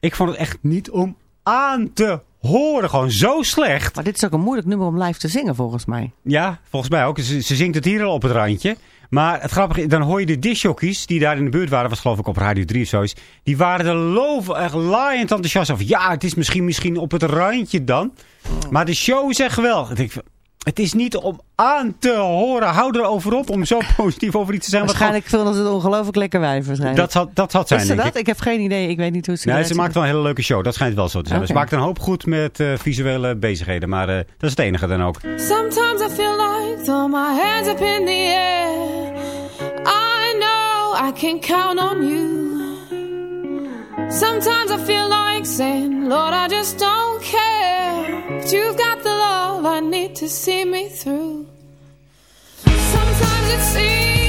Ik vond het echt niet om aan te horen. Gewoon zo slecht. Maar dit is ook een moeilijk nummer om live te zingen volgens mij. Ja, volgens mij ook. Ze, ze zingt het hier al op het randje. Maar het grappige is, dan hoor je de discjockeys die daar in de buurt waren, was geloof ik op Radio 3 of zoiets. Die waren er loof, echt laaiend enthousiast over. Ja, het is misschien, misschien op het randje dan. Maar de show is echt geweldig. Ik denk, van, het is niet om aan te horen. Hou erover op om zo positief over iets te zijn. wat Waarschijnlijk vinden ze het ongelooflijk lekker wijf gewoon- waarschijnlijk. dat, had, dat had zijn, is ze denk dat? ik. Ik heb geen idee. Ik weet niet hoe ze Nee, ze maakt wel een hele leuke show. Dat schijnt wel zo te zijn. Ze maakt een hoop goed met eh, visuele bezigheden. Maar eh, dat is het enige dan ook. Sometimes I feel like throw my hands up in the air. I know I can count on you. Sometimes I feel like saying, Lord, I just don't care. But you've got the love I need to see me through. Sometimes it seems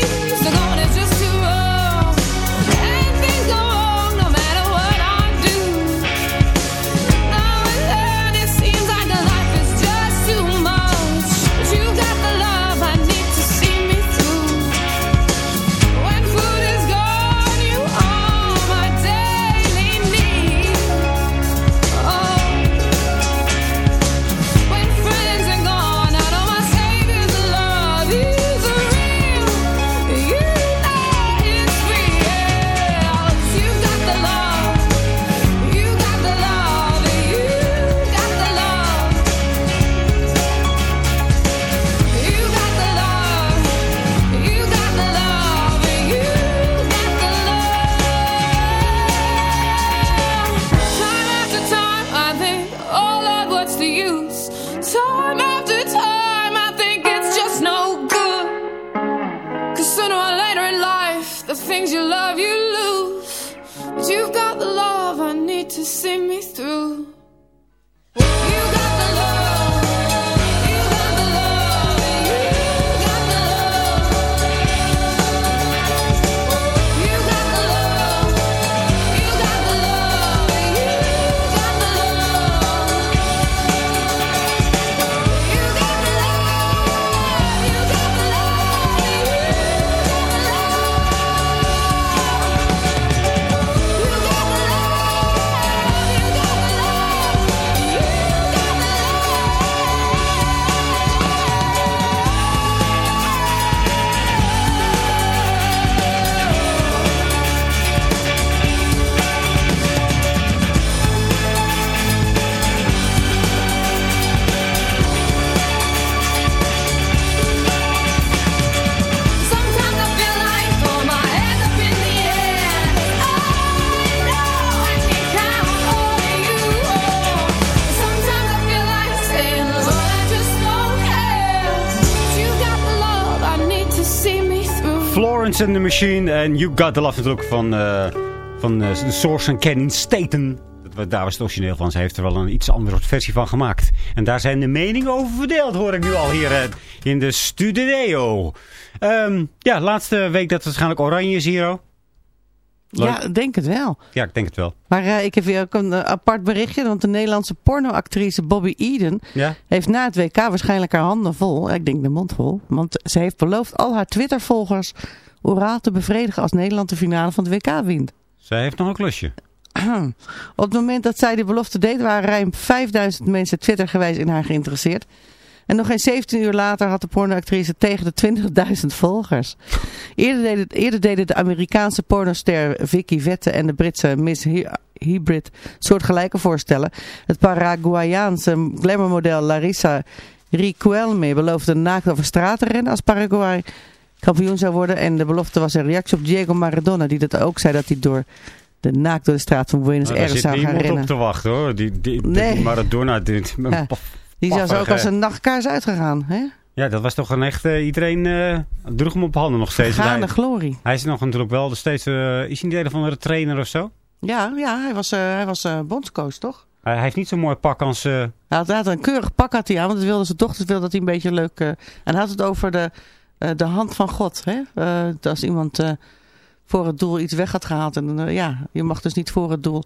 Florence and the Machine en You Got The Love natuurlijk van, eh, van de Source and Canning Staten. Dat- Daar was het origineel van. Ze heeft er wel een iets andere versie van gemaakt. En daar zijn de meningen over verdeeld, hoor ik nu al hier eh, in de studio. Ehm, ja, laatste week dat waarschijnlijk oranje is hier. Leuk. Ja, ik denk het wel. Ja, ik denk het wel. Maar ik heb weer ook een apart berichtje. Want de Nederlandse pornoactrice Bobby Eden Ja? heeft na het WK waarschijnlijk haar handen vol. Ik denk de mond vol. Want ze heeft beloofd al haar Twitter-volgers oraal te bevredigen als Nederland de finale van het WK wint. Zij heeft nog een klusje. Op het moment dat zij die belofte deed, waren ruim 5000 mensen Twitter gewijs in haar geïnteresseerd. En nog geen 17 uur later had de pornoactrice tegen de 20.000 volgers. Eerder deden, eerder deden de Amerikaanse pornoster Vicky Vette en de Britse Miss Hy- Hybrid soortgelijke voorstellen. Het Paraguayaanse glamourmodel Larissa Riquelme beloofde naakt over straat te rennen als Paraguay kampioen zou worden. En de belofte was een reactie op Diego Maradona, die dat ook zei dat hij door de naakt door de straat van Buenos Nou, Aires zit zou gaan niemand op rennen. te wachten hoor. Die, die, die Nee. Maradona. Dit, Ja. Die zou zo ook als een nachtkaars uitgegaan. Hè? Ja, dat was toch een echt... iedereen eh, droeg hem op handen nog steeds. Gaande glorie. hij is nog natuurlijk wel de steeds... eh, is hij niet een van de trainer of zo? Ja, ja hij was, eh, hij was bondscoach, toch? Hij, heeft niet zo'n mooi pak als... Hij had, hij had een keurig pak had hij aan, want het wilde zijn dochter wil dat hij een beetje leuk... en hij had het over de, de hand van God. Hè? Eh, dat als iemand eh, voor het doel iets weg had gehaald. En eh, ja, je mag dus niet voor het doel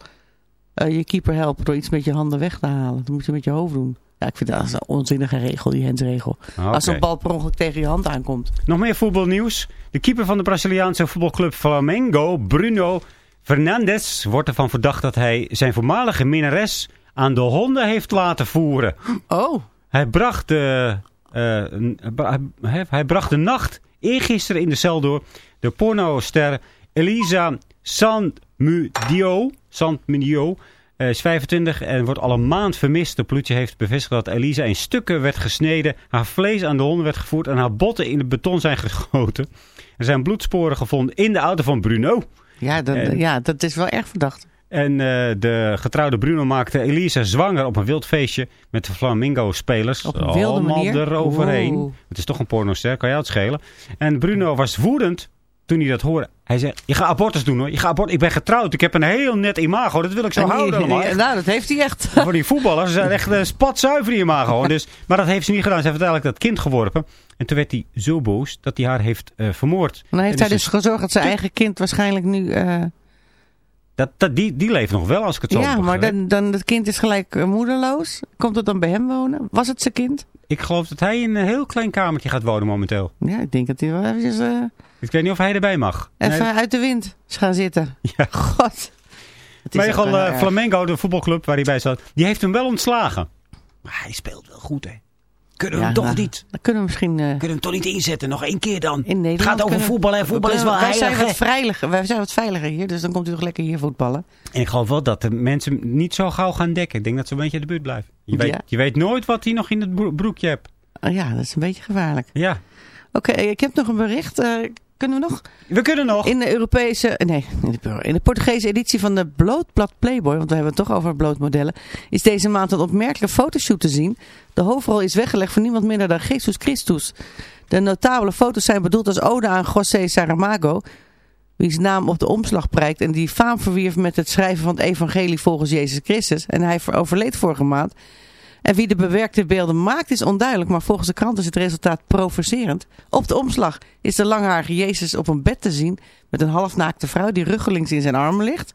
eh, je keeper helpen door iets met je handen weg te halen. Dat moet je met je hoofd doen. Ja, ik vind dat een onzinnige regel, die hensregel. Oké. Als een bal per ongeluk tegen je hand aankomt. Nog meer voetbalnieuws. De keeper van de Braziliaanse voetbalclub Flamengo, Bruno Fernandes, wordt ervan verdacht dat hij zijn voormalige minnares aan de honden heeft laten voeren. Oh. Hij bracht de, eh, hij, hij bracht de nacht eergisteren in de cel door de pornoster Elisa. Sanmudio eh, is 25 en wordt al een maand vermist. De politie heeft bevestigd dat Elisa in stukken werd gesneden. Haar vlees aan de honden werd gevoerd en haar botten in het beton zijn geschoten. Er zijn bloedsporen gevonden in de auto van Bruno. Ja, dat, En- ja, dat is wel erg verdacht. En eh, de getrouwde Bruno maakte Elisa zwanger op een wild feestje met de Flamingo-spelers. Op een wilde Allemaal manier? eroverheen. Wow. Het is toch een pornoster, kan jou het schelen. En Bruno was woedend toen hij dat hoorde, hij zei, je gaat abortus doen hoor. Je gaat abort ik ben getrouwd. Ik heb een heel net imago. Dat wil ik zo houden allemaal. nou, dat heeft hij echt. Voor die voetballers zijn echt uh, spatzuiver die imago. Dus, maar dat heeft ze niet gedaan. Ze heeft uiteindelijk dat kind geworpen. En toen werd hij zo boos dat hij haar heeft eh, vermoord. Dan heeft En hij dus dus gezorgd dat zijn eigen kind waarschijnlijk nu... eh, dat, dat, die, die leeft nog wel als ik het zo ja, maar dan, dan het kind is gelijk eh, moederloos. Komt het dan bij hem wonen? Was het zijn kind? Ik geloof dat hij in een heel klein kamertje gaat wonen momenteel. Ja, ik denk dat hij wel eventjes eh, Ik weet niet of hij erbij mag. even Nee. uit de wind gaan zitten. Ja. God. Maar gewoon wel eh. Flamengo, de voetbalclub waar hij bij zat, die heeft hem wel ontslagen. Maar hij speelt wel goed, hè. Kunnen we Ja, hem toch nou, niet? Dan kunnen we misschien... eh, Kunnen we hem toch niet inzetten? Nog één keer dan. in Nederland Het gaat over kunnen- voetbal en voetbal we is wel wij zijn wat veiliger, Wij zijn wat veiliger hier, dus dan komt u toch lekker hier voetballen. En ik geloof wel dat de mensen niet zo gauw gaan dekken. Ik denk dat ze een beetje in de buurt blijven. Je weet, Ja. je weet nooit wat hij nog in het bro- broekje hebt. Oh ja, dat is een beetje gevaarlijk. Ja, Oké, ik heb nog een bericht. eh, kunnen we nog? we kunnen nog. In de Europese, nee, in de, in de Portugese editie van de Blootblad Playboy, want we hebben het toch over blootmodellen, is deze maand een opmerkelijke fotoshoot te zien. De hoofdrol is weggelegd voor niemand minder dan Jesus Christus. De notabele foto's zijn bedoeld als ode aan José Saramago, wiens naam op de omslag prijkt en die faam verwierf met het schrijven van het evangelie volgens Jezus Christus. En hij overleed vorige maand. En wie de bewerkte beelden maakt is onduidelijk, maar volgens de krant is het resultaat provocerend. Op de omslag is de langharige Jezus op een bed te zien met een halfnaakte vrouw die ruggelings in zijn armen ligt.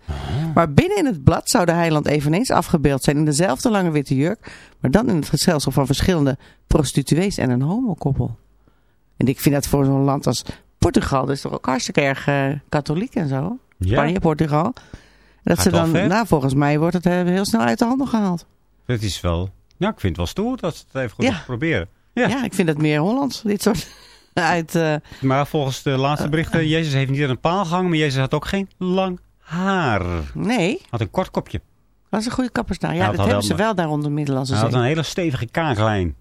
Maar binnen in het blad zou de heiland eveneens afgebeeld zijn in dezelfde lange witte jurk, maar dan in het gezelschap van verschillende prostituees en een homokoppel. En ik vind dat voor zo'n land als Portugal, dat is toch ook hartstikke erg eh, katholiek en zo. Ja. Spanje, Portugal. Dat Gaat ze dan, nou volgens mij wordt het eh, heel snel uit de handen gehaald. Dat is wel... Ja, ik vind het wel stoer dat ze het even goed Ja. proberen. Ja. Ja. ik vind het meer Hollands, dit soort uit... eh, Maar volgens de laatste berichten, Jezus heeft niet aan een paal gehangen, maar Jezus had ook geen lang haar. nee, Had een kort kopje. dat is een goede kappersnaar. Ja, Hij dat hebben wel- ze wel daar onder de Middellandse Hij had een hele stevige kaaklijn.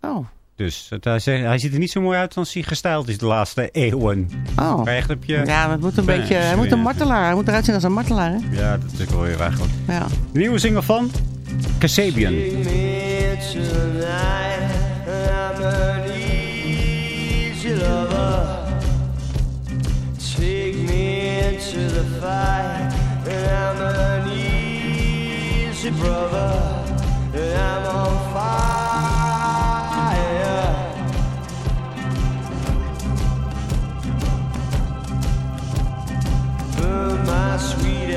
Oh, Dus het, hij, zegt- hij ziet er niet zo mooi uit als hij gestyled is de laatste eeuwen. oh. Echt op je... Ja, maar het moet een Ja, beetje... Hij moet een martelaar. Hij moet eruit zien als een martelaar, hè? Ja, dat is natuurlijk wel weer eigenlijk. Ja. De nieuwe single van Kasabian. Take me into the fight, I'm an easy brother, I'm on fire. Burn my sweet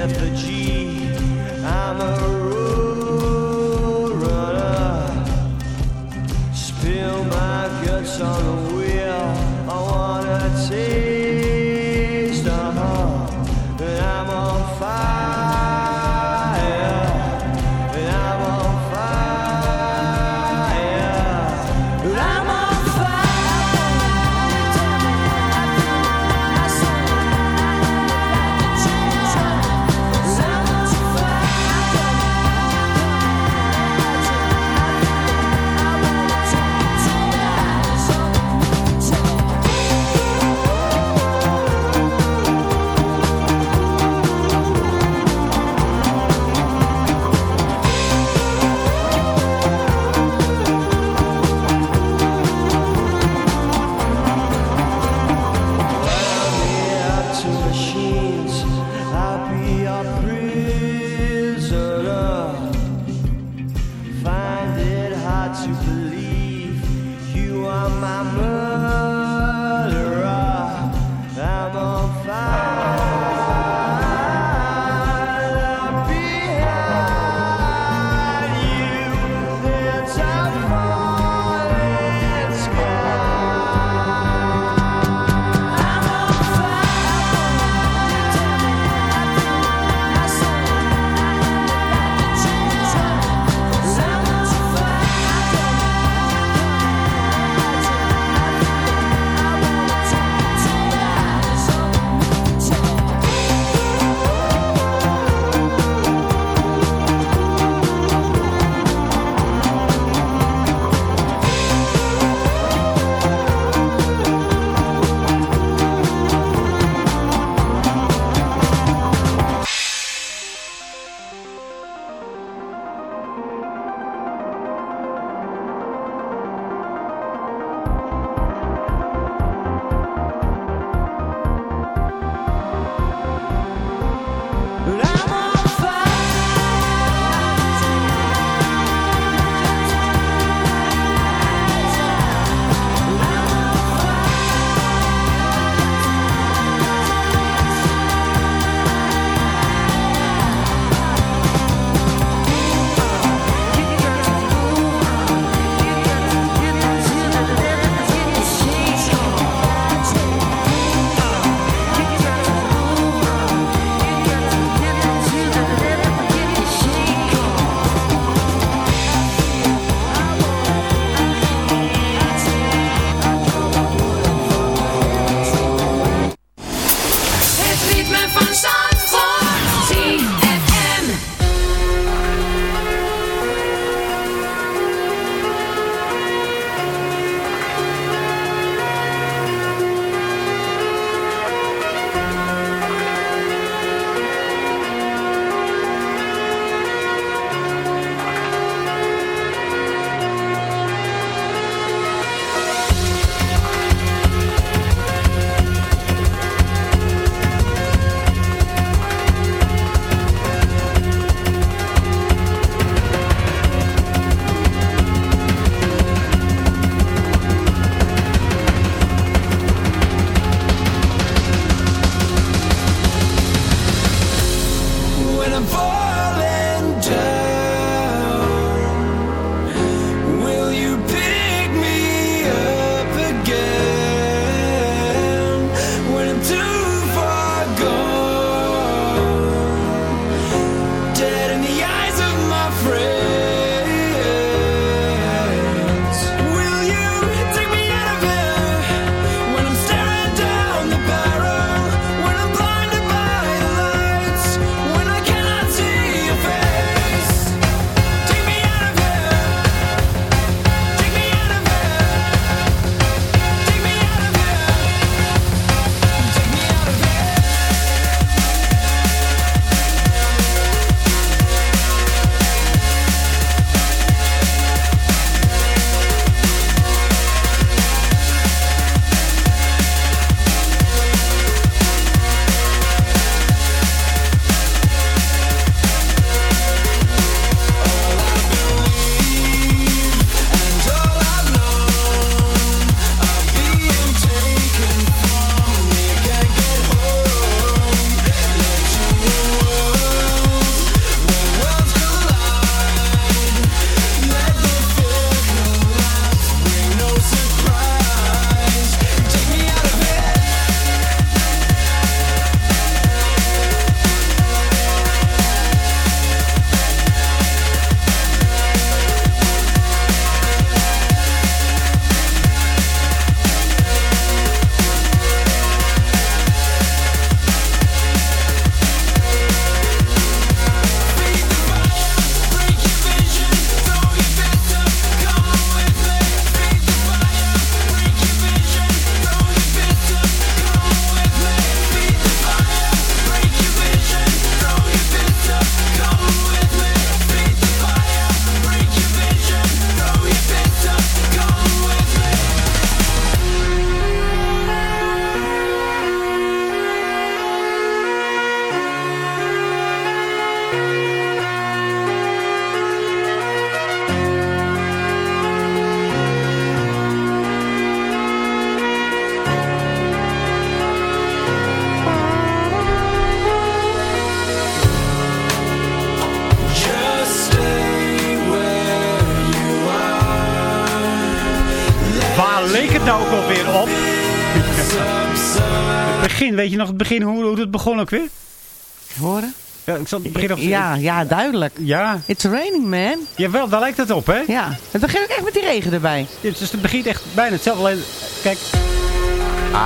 begin, weet je nog het begin, hoe, hoe het begon ook weer? Horen? Ja, ik zal het begin of... Ja, ja, duidelijk. Ja. It's raining, man. Jawel, daar lijkt het op, hè? Ja. Het begint ook echt met die regen erbij. Dit is, het begint echt bijna hetzelfde. Alleen, kijk.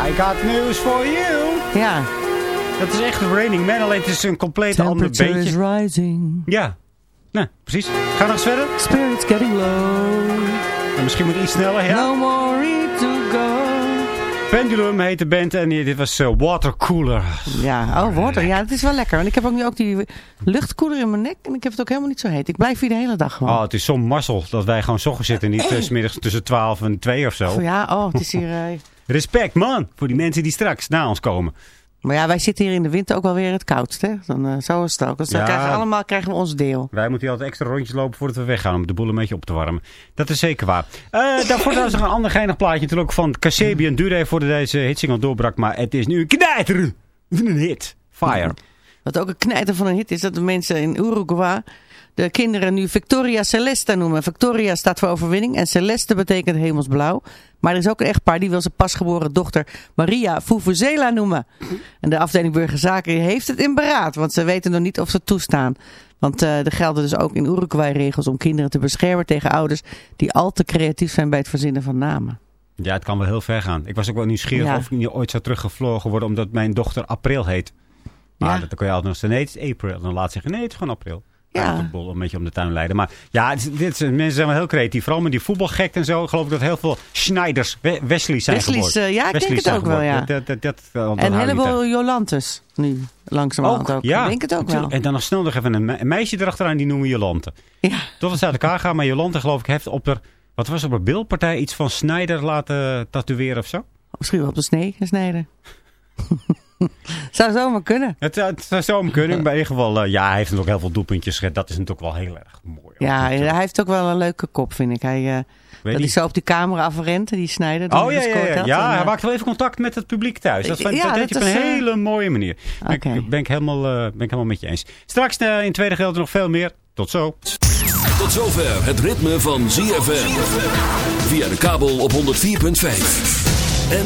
I got news for you. Ja. Dat is echt Raining Man, alleen het is een compleet ander Temperature is rising. Ja. Nou, precies. Ga nog eens verder. Spirits getting low. En misschien moet ik iets sneller, ja. No more. Pendulum heet de band en dit was uh, Watercooler. Ja, oh, water. Ja, het is wel lekker. Want ik heb ook nu ook die luchtkoeler in mijn nek. En ik heb het ook helemaal niet zo heet. Ik blijf hier de hele dag gewoon. Oh, het is zo'n mazzel dat wij gewoon zochen zitten. Niet uh, 's middags tussen 12 en 2 of zo. Ja, oh, het is hier... Uh... Respect, man. Voor die mensen die straks na ons komen. Maar ja, wij zitten hier in de winter ook wel weer het koudst, hè? Dan, uh, zo is het ook. Dus dan krijgen we allemaal krijgen we ons deel. Wij moeten hier altijd extra rondjes lopen voordat we weggaan. Om de boel een beetje op te warmen. Dat is zeker waar. Uh, daarvoor was nog een ander geinig plaatje. Natuurlijk van Kasabian. Duurde even voordat deze hitsingle doorbrak. Maar het is nu een knijter. Een hit. Fire. Wat ook een knijter van een hit is dat de mensen in Uruguay de kinderen nu Victoria Celeste noemen. Victoria staat voor overwinning en Celeste betekent hemelsblauw. Maar er is ook een echtpaar die wil zijn pasgeboren dochter Maria Fufuzela noemen. En de afdeling Burgerzaken heeft het in beraad, want ze weten nog niet of ze toestaan. Want uh, er gelden dus ook in Uruguay regels om kinderen te beschermen tegen ouders die al te creatief zijn bij het verzinnen van namen. Ja, het kan wel heel ver gaan. Ik was ook wel nieuwsgierig Ja. of ik niet ooit zou teruggevlogen worden omdat mijn dochter April heet. Maar Ja. dat dan kun je altijd nog zeggen, nee, het is April. Dan laat zeggen, nee, het is gewoon April. Ja. Bol een beetje om de tuin leiden. Maar ja, dit, zijn- mensen zijn wel heel creatief. Vooral met die voetbalgek en zo. Geloof ik dat heel veel Schneiders, We- Wesley's zijn Wesley's, eh, ja, ik denk het ook wel, geboren. ja. Dat, dat, dat, dat, en een heleboel. Jolantes nu, langzamerhand ook. ja. Ik denk het ook wel. En dan nog snel nog even een, me- een meisje erachteraan, die noemen Jolante. Ja. Tot ze uit elkaar gaan. Maar Jolante geloof ik heeft op haar, wat was op haar beeldpartij iets van Snijder laten tatoeëren of zo. Misschien wel op de snee snijden. Zou zomaar kunnen. Het, zou- het zou zo kunnen. Maar in ieder geval, eh, ja, hij heeft natuurlijk heel veel doelpuntjes. Dat is natuurlijk wel heel erg mooi. Ja, hij heeft ook wel een leuke kop, vind ik. Hij, eh, dat hij zo op die camera afrent, die snijden. Oh ja, ja, ja. had. ja En, hij eh, maakt wel even contact met het publiek thuis. Dat, Ja, dat, dat deed dat hij op een eh, hele mooie manier. Ben, Oké. ik, ben, ik helemaal, eh, ben ik helemaal met je eens. Straks eh, in het tweede gedeelte nog veel meer. Tot zo. Tot zover het ritme van ZFM. Via de kabel op 104.5. En